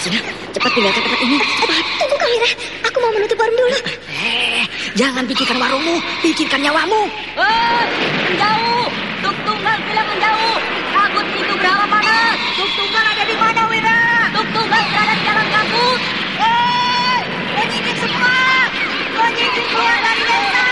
Sudah, cepat tinggalkan tempat ini. Cepat. Tunggu Kamira, aku mau menutup warung dulu. Eh, jangan pikirkan warungmu, pikirkan nyawamu. Hei, menjauh! Tuk Tunggal bilang menjauh! Kabut itu berapa panas? Tuk Tunggal ada di mana, Wira? Tuk Tunggal berada di dalam kabut. Hei, penyidik semua! Penyidik keluar dari desa!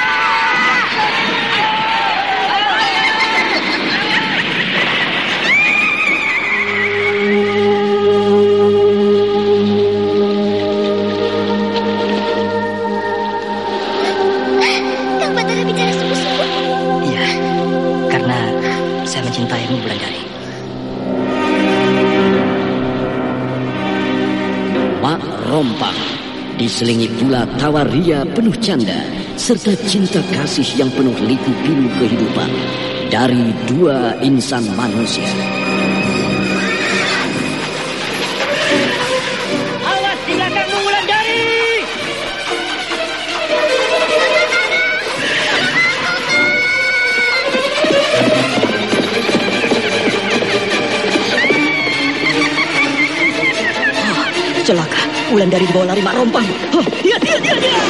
Diselingi pula tawa ria penuh canda serta cinta kasih yang penuh liku pilu kehidupan dari dua insan manusia. Awas di belakangmu Wulandari! Ah, Celaka, Wulandari dibawa lari Mak Rompang. Oh, lihat, lihat, lihat, lihat.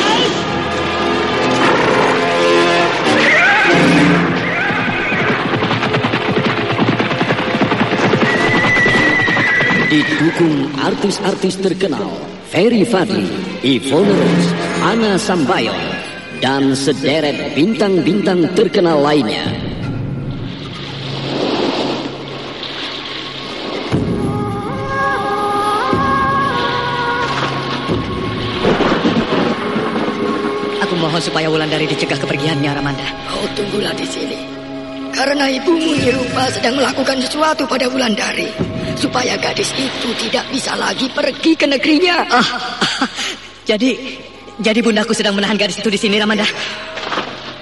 Didukung artis-artis terkenal Ferry Fadli, Ivone Rose, Ana Sambayon, dan sederet bintang-bintang terkenal lainnya. Supaya Wulandari dicegah kepergiannya, Ramanda. Kau tunggulah di sini. Karena ibumu Nirupa sedang melakukan sesuatu pada Wulandari. Supaya gadis itu tidak bisa lagi pergi ke negerinya. Ah, jadi, jadi bundaku sedang menahan gadis itu di sini, Ramanda.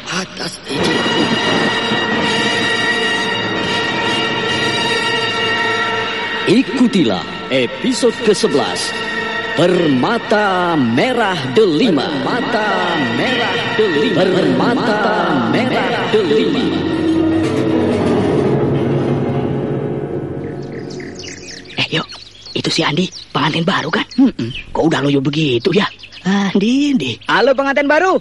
Atas izin Ikutilah episode ke-11 Permata Merah Delima Permata Merah Delima Permata Merah Delima Eh, yuk. Itu si Andi, pengantin baru kan? Hmm, kok udah loyo begitu ya? Andi, Andi. Halo pengantin baru,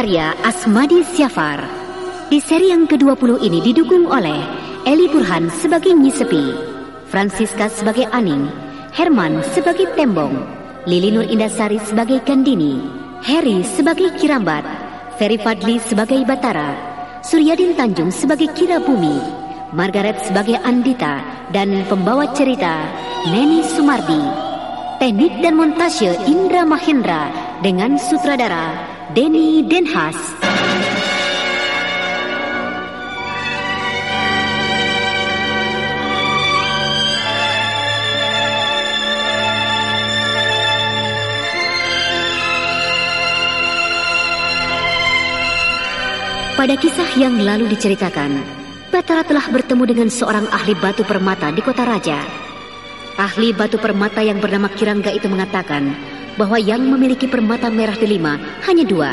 Karya Asmadi Syafar. Di seri yang ke-20 ini didukung oleh Eli Burhan sebagai Nyisepi Francisca sebagai Aning Herman sebagai Tembong Lili Nur Indasari sebagai Gandini Harry sebagai Kirambat Ferry Fadli sebagai Batara Suryadin Tanjung sebagai Kira Bumi Margaret sebagai Andita Dan pembawa cerita Neni Sumardi. Teknik dan montase Indra Mahendra dengan sutradara Denny Denhas. Pada kisah yang lalu diceritakan, Batara telah bertemu dengan seorang ahli batu permata di kota raja. Ahli batu permata yang bernama Kirangga itu mengatakan bahwa yang memiliki permata merah delima hanya dua.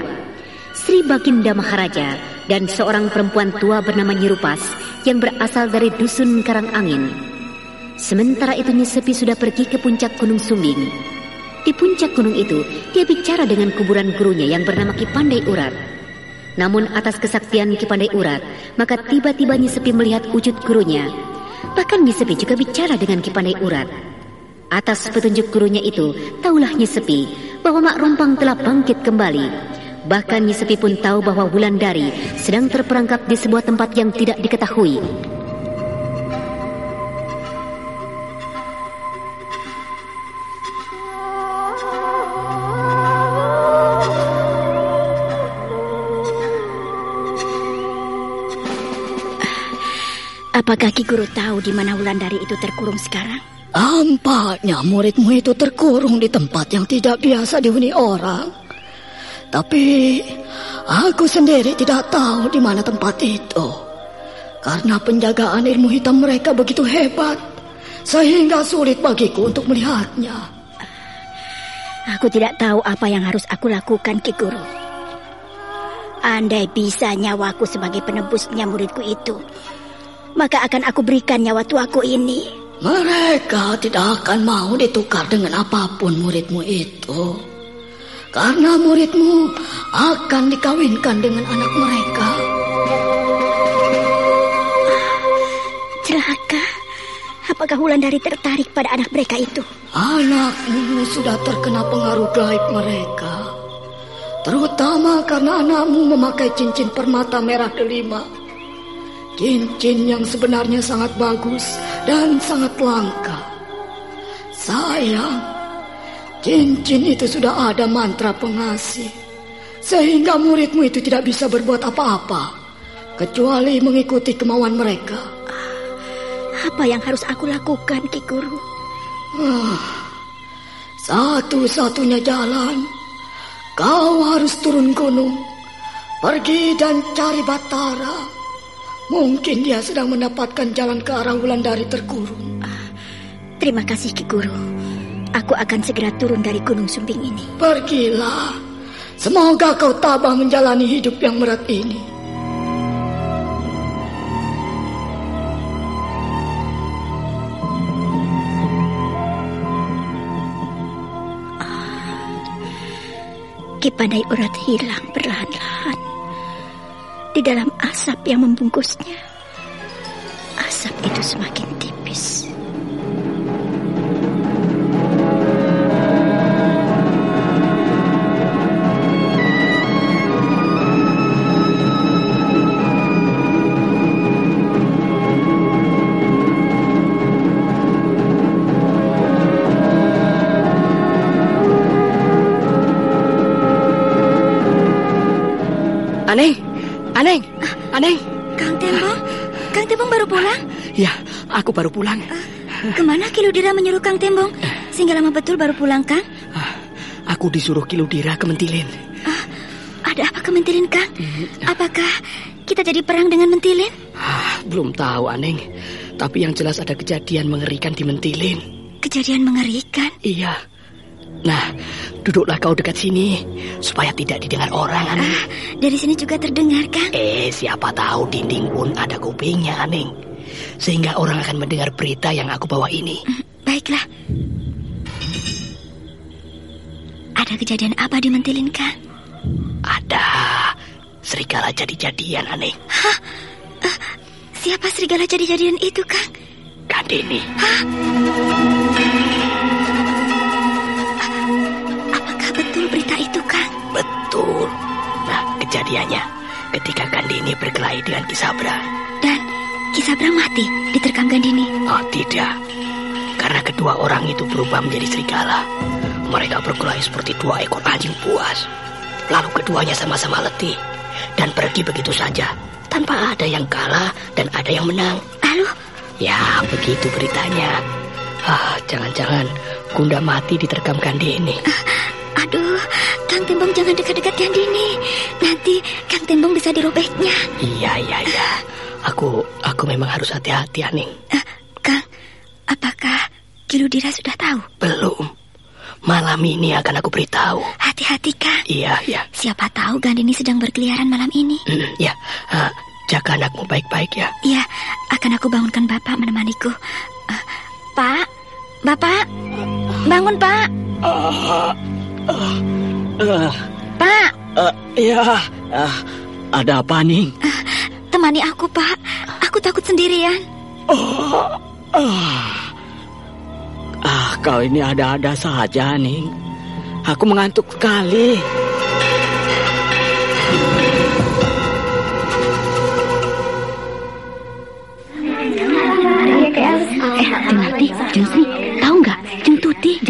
Sri Baginda Maharaja dan seorang perempuan tua bernama Nyirupas yang berasal dari dusun Karangangin. Sementara itu Nyesepi sudah pergi ke puncak Gunung Sumbing. Di puncak gunung itu, dia bicara dengan kuburan gurunya yang bernama Kipandai Urat. Namun atas kesaktian Kipandai Urat, maka tiba-tiba Nyesepi melihat wujud gurunya. Bahkan Nyesepi juga bicara dengan Kipandai Urat. Atas petunjuk gurunya itu, taulah Nyesepi bahwa Mak Rompang telah bangkit kembali. Bahkan Nyesepi pun tahu bahwa Wulandari sedang terperangkap di sebuah tempat yang tidak diketahui. Apakah Ki Guru tahu di mana Wulandari itu terkurung sekarang? Tampaknya muridmu itu terkurung di tempat yang tidak biasa dihuni orang. Tapi aku sendiri tidak tahu di mana tempat itu. Karena penjagaan ilmu hitam mereka begitu hebat, sehingga sulit bagiku untuk melihatnya. Aku tidak tahu apa yang harus aku lakukan, Ki Guru. Andai bisa nyawaku sebagai penebusnya muridku itu, maka akan aku berikan nyawa tuaku ini mereka tidak akan mau ditukar dengan apa pun muridmu itu. Karena muridmu akan dikawinkan dengan anak mereka. Celaka. Apakah Wulandari tertarik pada anak mereka itu? Anakmu sudah terkena pengaruh gaib mereka. Terutama karena anakmu memakai cincin permata merah delima. Cincin yang sebenarnya sangat bagus dan sangat langka. Sayang, cincin itu sudah ada mantra pengasih. Sehingga muridmu itu tidak bisa berbuat apa-apa. Kecuali mengikuti kemauan mereka. Apa yang harus aku lakukan, Ki Guru? Ah, Satu-satunya jalan, kau harus turun gunung. Pergi dan cari Batara. Mungkin dia sedang mendapatkan jalan ke arah Wulandari terkurung. Terima kasih Ki Guru. Aku akan segera turun dari Gunung Sumbing ini. Pergilah. Semoga kau tabah menjalani hidup yang berat ini. Ki Pandai Urat hilang perlahan-lahan di dalam asap yang membungkusnya. Asap itu semakin tipis. Aneng, Aneng. Kang Tembong, Kang Tembong baru pulang? Ya, aku baru pulang. Ke mana Kiludira menyuruh Kang Tembong? Sehingga lama betul baru pulang, Kang? Aku disuruh Kiludira ke Mentilin. Ada apa ke Mentilin, Kang? Apakah kita jadi perang dengan Mentilin? Ah, belum tahu, Aneng. Tapi yang jelas ada kejadian mengerikan di Mentilin. Kejadian mengerikan? Iya. Nah, duduklah kau dekat sini supaya tidak didengar orang, Aneng. Dari sini juga terdengar, Kang? Eh, siapa tahu dinding pun ada kupingnya, Aneng. Sehingga orang akan mendengar berita yang aku bawa ini. Baiklah. Ada kejadian apa di Mentilin, Kang? Ada. serigala jadi-jadian aneh. Hah? Uh, siapa serigala jadi-jadian itu, Kang? Kandini. Hah? Kejadiannya ketika Kandini berkelahi dengan Kisabra. Dan Kisabra mati diterkam Gandini? Oh, tidak. Karena kedua orang itu berubah menjadi serigala. Mereka berkelahi seperti dua ekor anjing buas. Lalu keduanya sama-sama letih dan pergi begitu saja tanpa ada yang kalah dan ada yang menang. Lalu? Ya, begitu beritanya. Ah, jangan-jangan Gunda mati diterkam Gandini. Uh, aduh, Kang Tembong jangan dekat-dekat Gandini. Nanti Kang Tembong bisa dirobeknya. Iya, iya, iya. Aku aku memang harus hati-hati, Aning. Uh, Kang, apakah Kiludira sudah tahu? Belum. Malam ini akan aku beritahu. Hati-hati, Kang. Iya, iya. Siapa tahu Gandini sedang berkeliaran malam ini. Mm, ya, uh, jaga anakmu baik-baik ya. Iya, akan aku bangunkan Bapak menemaniku. Uh, pak, Bapak, bangun Pak. Uh, uh, uh, pak. Uh, ya, uh, ada apa nih? Uh, temani aku Pak. Aku takut sendirian. Oh, uh. Ah, kau ini ada-ada saja, Ning. Aku mengantuk sekali. Eh,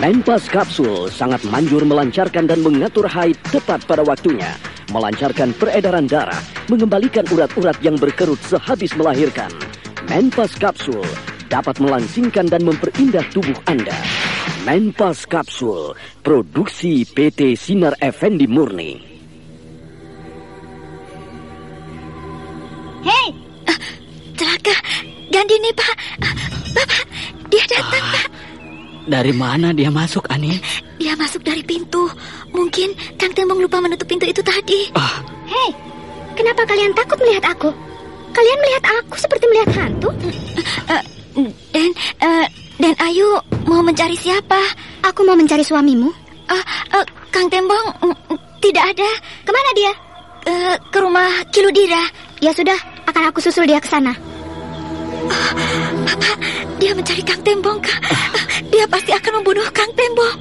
Menpas Kapsul sangat manjur melancarkan dan mengatur haid tepat pada waktunya. Melancarkan peredaran darah, mengembalikan urat-urat yang berkerut sehabis melahirkan. Menpas Kapsul dapat melangsingkan dan memperindah tubuh Anda. Menpas Kapsul, produksi PT Sinar Effendi Murni. Hei! Uh, celaka, Gandini Pak. Uh, Bapak, Dari mana dia masuk, Ani? Dia masuk dari pintu. Mungkin Kang Tembong lupa menutup pintu itu tadi. Ah. Hei, kenapa kalian takut melihat aku? Kalian melihat aku seperti melihat hantu? Uh, dan, uh, dan Ayu mau mencari siapa? Aku mau mencari suamimu. Uh, uh, Kang Tembong uh, tidak ada. Ke mana dia? Uh, ke rumah Kiludira. Ya sudah, akan aku susul dia ke sana. Dia mencari Kang Tembong, Kang. Dia pasti akan membunuh Kang Tembong.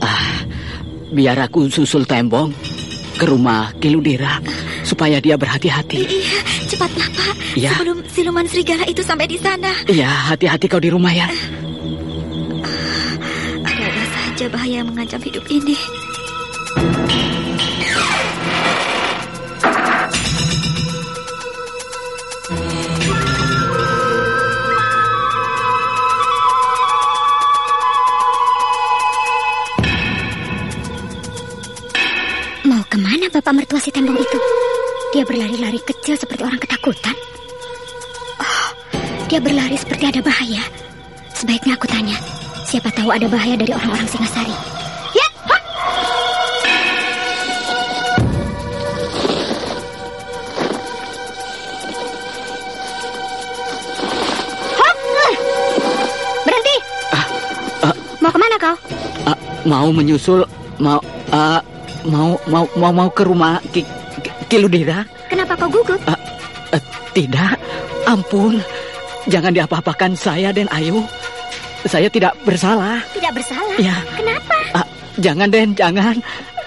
Ah, biar aku susul Tembong ke rumah Kiludira supaya dia berhati-hati. Iya, cepatlah Pak. Ya. Sebelum siluman serigala itu sampai di sana. Iya, hati-hati kau di rumah ya. Ada-ada saja bahaya yang mengancam hidup ini. Dia berlari-lari kecil seperti orang ketakutan. Oh, dia berlari seperti ada bahaya. Sebaiknya aku tanya, siapa tahu ada bahaya dari orang-orang Singasari. Ha! Hop! Berhenti! Mau ke mana kau? mau menyusul, mau, ah, mau, mau, mau, mau ke rumah Kiludira? Kenapa kau gugup? Ah, ah, tidak, ampun, jangan diapa-apakan saya dan Ayu. Saya tidak bersalah. Tidak bersalah. Ya. Kenapa? Ah, jangan Den, jangan.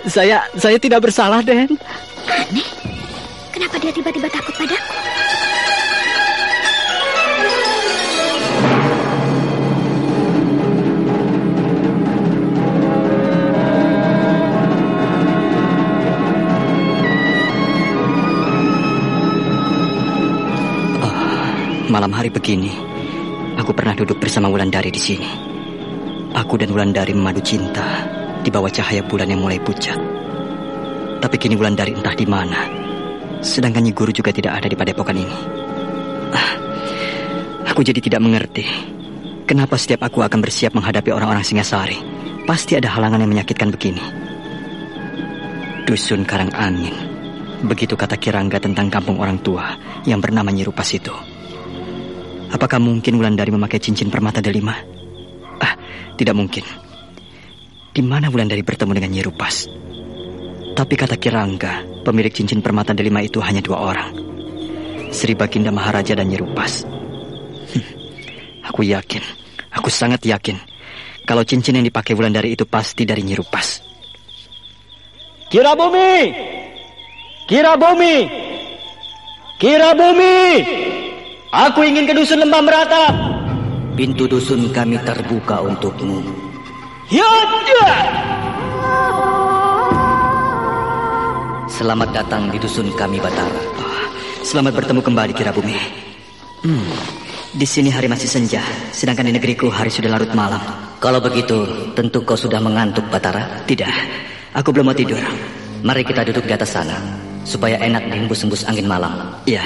Saya, saya tidak bersalah Den. Aneh. Kenapa dia tiba-tiba takut padaku? Malam hari begini, aku pernah duduk bersama Wulandari di sini. Aku dan Wulandari memadu cinta di bawah cahaya bulan yang mulai pucat. Tapi kini Wulandari entah di mana. Sedangkan Nyi Guru juga tidak ada di padepokan ini. Ah, aku jadi tidak mengerti. Kenapa setiap aku akan bersiap menghadapi orang-orang Singasari, pasti ada halangan yang menyakitkan begini. Dusun Karang Angin. Begitu kata Kirangga tentang kampung orang tua yang bernama Nyirupas itu. Apakah mungkin Wulandari memakai cincin permata delima? Ah, tidak mungkin. Di mana Wulandari bertemu dengan Nyirupas? Tapi kata Kirangga, pemilik cincin permata delima itu hanya dua orang. Sri Baginda Maharaja dan Nyirupas. Hmm, aku yakin, aku sangat yakin kalau cincin yang dipakai Wulandari itu pasti dari Nyirupas. Kira bumi! Kira bumi! Kira bumi! Aku ingin ke dusun lembah merata. Pintu dusun kami terbuka untukmu. Yada! Selamat datang di dusun kami Batara. Selamat bertemu kembali Kira Bumi. Hmm, di sini hari masih senja, sedangkan di negeriku hari sudah larut malam. Kalau begitu, tentu kau sudah mengantuk Batara? Tidak, aku belum mau tidur. Mari kita duduk di atas sana, supaya enak dihembus-hembus angin malam. Iya.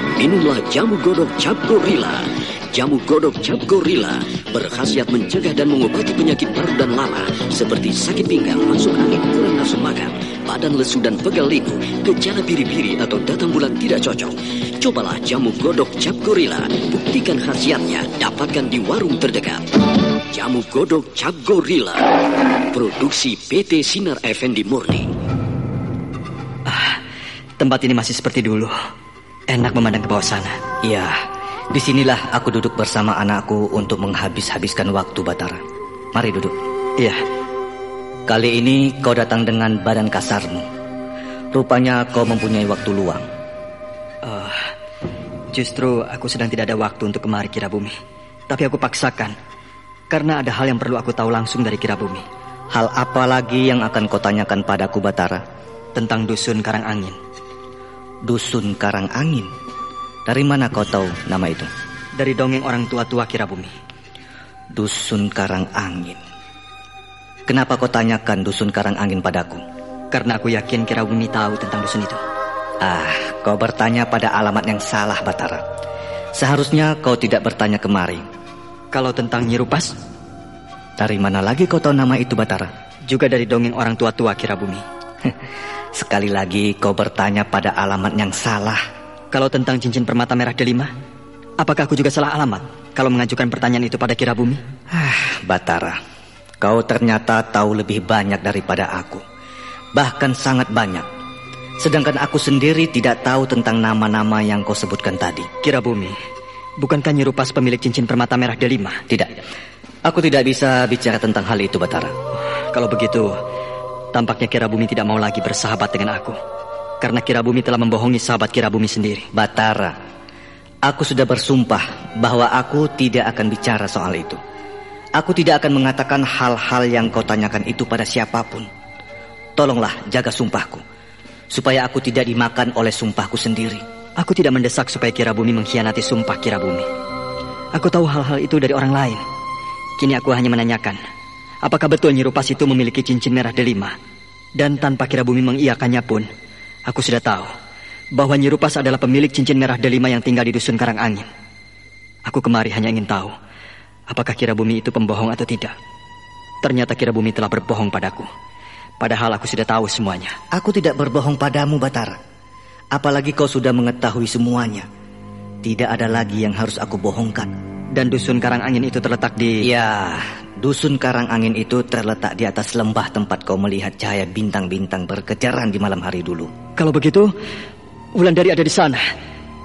Minumlah jamu godok cap gorila. Jamu godok cap gorila berkhasiat mencegah dan mengobati penyakit paru dan lala seperti sakit pinggang, masuk angin, kurang nafsu makan, badan lesu dan pegal linu, gejala biri-biri atau datang bulan tidak cocok. Cobalah jamu godok cap gorila. Buktikan khasiatnya, dapatkan di warung terdekat. Jamu godok cap gorila. Produksi PT Sinar Effendi Murni. Ah, tempat ini masih seperti dulu. Enak memandang ke bawah sana. Iya, di sinilah aku duduk bersama anakku untuk menghabis-habiskan waktu Batara. Mari duduk. Iya. Kali ini kau datang dengan badan kasarmu. Rupanya kau mempunyai waktu luang. Uh, justru aku sedang tidak ada waktu untuk kemari Kira Bumi. Tapi aku paksakan. Karena ada hal yang perlu aku tahu langsung dari Kira Bumi. Hal apa lagi yang akan kau tanyakan padaku Batara? Tentang Dusun Karang Angin. Dusun Karang Angin. Dari mana kau tahu nama itu? Dari dongeng orang tua-tua Kira Bumi. Dusun Karang Angin. Kenapa kau tanyakan Dusun Karang Angin padaku? Karena aku yakin Kira Bumi tahu tentang dusun itu. Ah, kau bertanya pada alamat yang salah, Batara. Seharusnya kau tidak bertanya kemari. Kalau tentang Nyirupas? Dari mana lagi kau tahu nama itu, Batara? Juga dari dongeng orang tua-tua Kira Bumi. Sekali lagi kau bertanya pada alamat yang salah. Kalau tentang cincin permata merah delima, apakah aku juga salah alamat kalau mengajukan pertanyaan itu pada Kira Bumi? Ah, Batara, kau ternyata tahu lebih banyak daripada aku. Bahkan sangat banyak. Sedangkan aku sendiri tidak tahu tentang nama-nama yang kau sebutkan tadi. Kira Bumi, bukankah Nyirupas pemilik cincin permata merah delima? Tidak. Aku tidak bisa bicara tentang hal itu, Batara. Kalau begitu, tampaknya Kira Bumi tidak mau lagi bersahabat dengan aku. Karena Kira Bumi telah membohongi sahabat Kira Bumi sendiri. Batara, aku sudah bersumpah bahwa aku tidak akan bicara soal itu. Aku tidak akan mengatakan hal-hal yang kau tanyakan itu pada siapa pun. Tolonglah jaga sumpahku, supaya aku tidak dimakan oleh sumpahku sendiri. Aku tidak mendesak supaya Kira Bumi mengkhianati sumpah Kira Bumi. Aku tahu hal-hal itu dari orang lain. Kini aku hanya menanyakan, apakah betul Nyirupas itu memiliki cincin merah delima? Dan tanpa Kira Bumi mengiyakannya pun, aku sudah tahu bahwa Nyirupas adalah pemilik cincin merah delima yang tinggal di dusun Karang Angin. Aku kemari hanya ingin tahu, apakah Kira Bumi itu pembohong atau tidak. Ternyata Kira Bumi telah berbohong padaku. Padahal aku sudah tahu semuanya. Aku tidak berbohong padamu, Batara. Apalagi kau sudah mengetahui semuanya. Tidak ada lagi yang harus aku bohongkan. Dan dusun Karang Angin itu terletak di... Ya, dusun Karang Angin itu terletak di atas lembah tempat kau melihat cahaya bintang-bintang berkejaran di malam hari dulu. Kalau begitu, Wulandari ada di sana.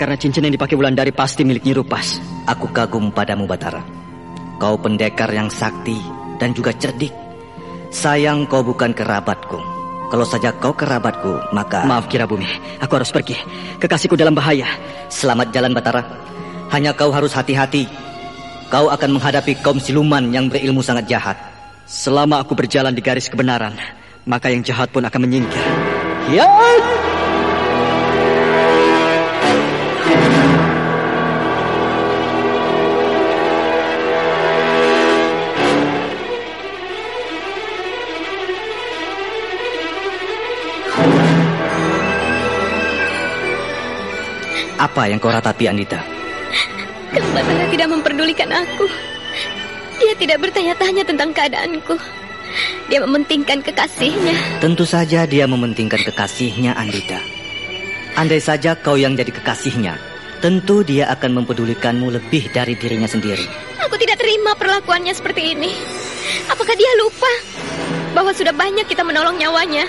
Karena cincin yang dipakai Wulandari pasti milik Nyirupas. Aku kagum padamu, Batara. Kau pendekar yang sakti dan juga cerdik. Sayang kau bukan kerabatku. Kalau saja kau kerabatku, maka... Maaf Kira Bumi, aku harus pergi. Kekasihku dalam bahaya. Selamat jalan Batara. Hanya kau harus hati-hati. Kau akan menghadapi kaum siluman yang berilmu sangat jahat. Selama aku berjalan di garis kebenaran, maka yang jahat pun akan menyingkir. Ya! Apa yang kau ratapi, Anita? Kang Batara tidak memperdulikan aku. Dia tidak bertanya-tanya tentang keadaanku. Dia mementingkan kekasihnya. Tentu saja dia mementingkan kekasihnya, Andita. Andai saja kau yang jadi kekasihnya, tentu dia akan mempedulikanmu lebih dari dirinya sendiri. Aku tidak terima perlakuannya seperti ini. Apakah dia lupa bahwa sudah banyak kita menolong nyawanya?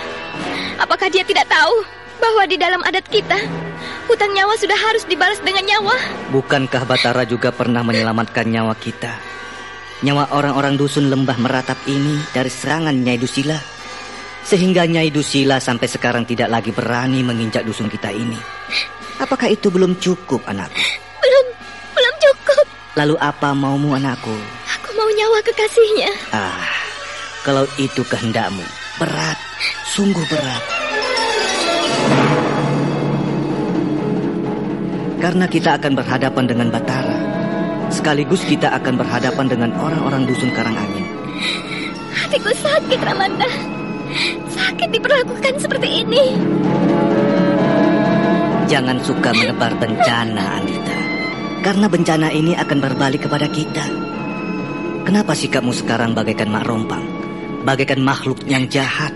Apakah dia tidak tahu bahwa di dalam adat kita hutang nyawa sudah harus dibalas dengan nyawa? Bukankah Batara juga pernah menyelamatkan nyawa kita? Nyawa orang-orang dusun lembah meratap ini dari serangan Nyai Dusila. Sehingga Nyai Dusila sampai sekarang tidak lagi berani menginjak dusun kita ini. Apakah itu belum cukup, anakku? Belum, belum cukup. Lalu apa maumu, anakku? Aku mau nyawa kekasihnya. Ah, kalau itu kehendakmu, berat, sungguh berat. Karena kita akan berhadapan dengan Batara. Sekaligus kita akan berhadapan dengan orang-orang dusun Karangangin. Hatiku sakit, Ramanda. Sakit diperlakukan seperti ini. Jangan suka menebar bencana, Anita. Karena bencana ini akan berbalik kepada kita. Kenapa sikapmu sekarang bagaikan mak rompang? Bagaikan makhluk yang jahat.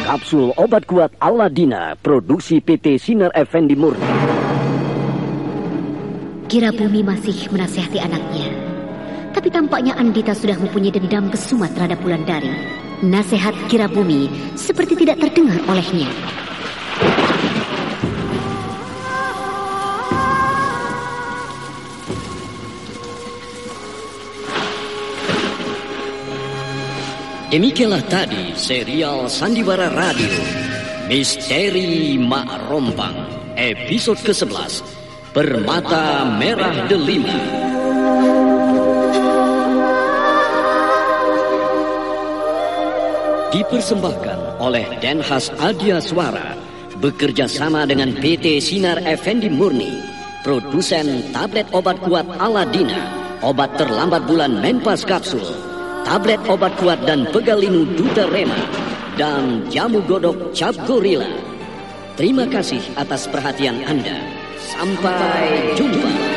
Kapsul obat kuat Aladina, produksi PT Sinar Effendi Murni. Kira Bumi masih menasihati anaknya. Tapi tampaknya Andita sudah mempunyai dendam kesumat terhadap Wulandari. Nasihat Kira Bumi seperti tidak terdengar olehnya. Demikianlah tadi serial Sandiwara Radio Misteri Mak Rompang episode ke-11 Permata Merah Delima. Dipersembahkan oleh Denhas Adia Suara bekerja sama dengan PT Sinar Effendi Murni, produsen tablet obat kuat Aladina, obat terlambat bulan Menpas Kapsul, tablet obat kuat dan pegalinu Duta Rema, dan jamu godok Cap Gorilla. Terima kasih atas perhatian Anda. Sampai jumpa.